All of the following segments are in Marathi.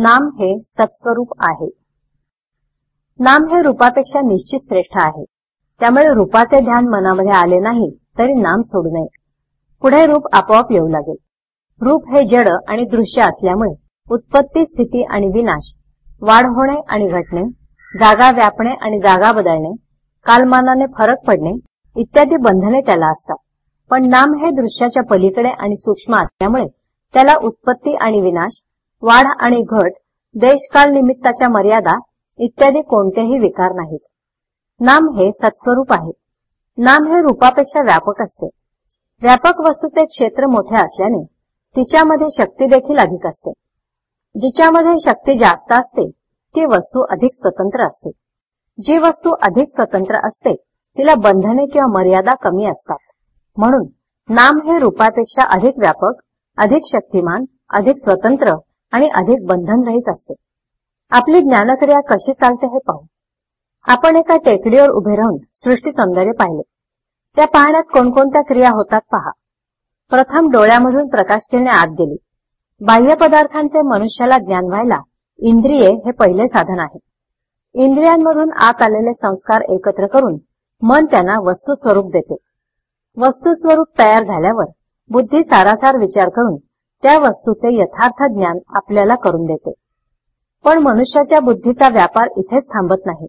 नाम हे सत्स्वरूप आहे. नाम हे रूपापेक्षा निश्चित श्रेष्ठ आहे. त्यामुळे रूपाचे ध्यान मनामध्ये आले नाही तरी नाम सोडू नये. पुढे रूप आपोआप येऊ लागेल. रूप हे जड आणि दृश्य असल्यामुळे उत्पत्ती स्थिती आणि विनाश वाढ होणे आणि घटणे जागा व्यापणे आणि जागा बदलणे कालमानाने फरक पडणे इत्यादी बंधने त्याला असतात. पण नाम हे दृश्याच्या पलीकडे आणि सूक्ष्म असल्यामुळे त्याला उत्पत्ती आणि विनाश वाढ आणि घट देशकाल निमित्ताच्या मर्यादा इत्यादी कोणतेही विकार नाहीत. नाम हे सत्स्वरूप आहे. नाम हे रूपापेक्षा व्यापक असते. व्यापक वस्तूचे क्षेत्र मोठे असल्याने तिच्यामध्ये शक्ती देखील अधिक असते. जिच्यामध्ये शक्ती जास्त असते ती वस्तू अधिक स्वतंत्र असते. जी वस्तू अधिक स्वतंत्र असते तिला बंधने किंवा मर्यादा कमी असतात. म्हणून नाम हे रूपापेक्षा अधिक व्यापक अधिक शक्तिमान अधिक स्वतंत्र आणि अधिक बंधनरहित असते. आपली ज्ञानक्रिया कशी चालते हे पाहू. आपण एका टेकडीवर उभे राहून सृष्टी सौंदर्य पाहिले. त्या पाहण्यात कोणकोणत्या क्रिया होतात पहा. प्रथम डोळ्यामधून प्रकाश किरणे आत गेली. बाह्य पदार्थांचे मनुष्याला ज्ञान व्हायला इंद्रिये हे पहिले साधन आहे. इंद्रियांमधून आत आलेले संस्कार एकत्र करून मन त्यांना वस्तुस्वरूप देते. वस्तुस्वरूप तयार झाल्यावर बुद्धी सारासार विचार करून त्या वस्तूचे यथार्थ ज्ञान आपल्याला करून देते. पण मनुष्याच्या बुद्धीचा व्यापार इथेच थांबत नाही.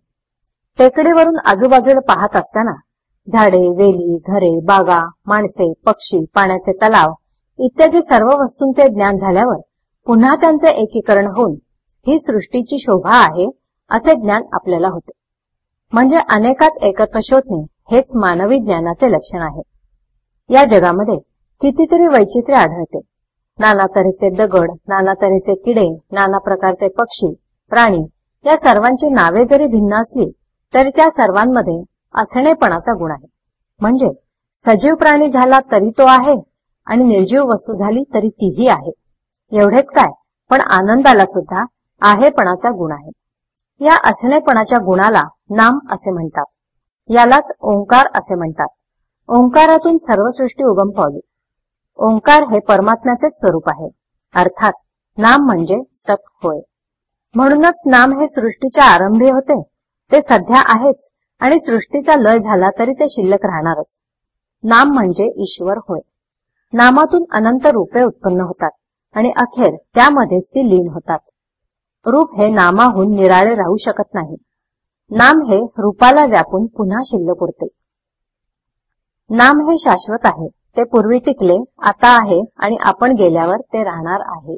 टेकडीवरून आजूबाजूला पाहत असताना झाडे वेली घरे बागा माणसे पक्षी पाण्याचे तलाव इत्यादी सर्व वस्तूंचे ज्ञान झाल्यावर पुन्हा त्यांचे एकीकरण होऊन ही सृष्टीची शोभा आहे असे ज्ञान आपल्याला होते. म्हणजे अनेकात एकत्व शोधणे हेच मानवी ज्ञानाचे लक्षण आहे. या जगामध्ये कितीतरी वैचित्र्य आढळते. नाना तऱ्हेचे दगड नाना तऱ्हेचे किडे नाना प्रकारचे पक्षी प्राणी या सर्वांची नावे जरी भिन्न असली तरी त्या सर्वांमध्ये असणेपणाचा गुण आहे. म्हणजे सजीव प्राणी झाला तरी तो आहे आणि निर्जीव वस्तू झाली तरी तीही आहे. एवढेच काय पण आनंदाला सुद्धा आहेपणाचा गुण आहे. या असणेपणाच्या गुणाला नाम असे म्हणतात. यालाच ओंकार असे म्हणतात. ओंकारातून सर्व सृष्टी उगम पावली. ओंकार हे परमात्म्याचे स्वरूप आहे. अर्थात नाम म्हणजे सत होय. म्हणूनच नाम हे सृष्टीच्या आरंभी होते. ते सध्या आहेच आणि सृष्टीचा लय झाला तरी ते शिल्लक राहणारच. नाम म्हणजे ईश्वर होय. नामातून अनंत रूपे उत्पन्न होतात आणि अखेर त्यामध्येच ती लीन होतात. रूप हे नामाहून निराळे राहू शकत नाही. नाम हे रूपाला व्यापून पुन्हा शिल्लक उरते. नाम हे शाश्वत आहे. ते पूर्वी टिकले आता आहे आणि आपण गेल्यावर ते राहणार आहे.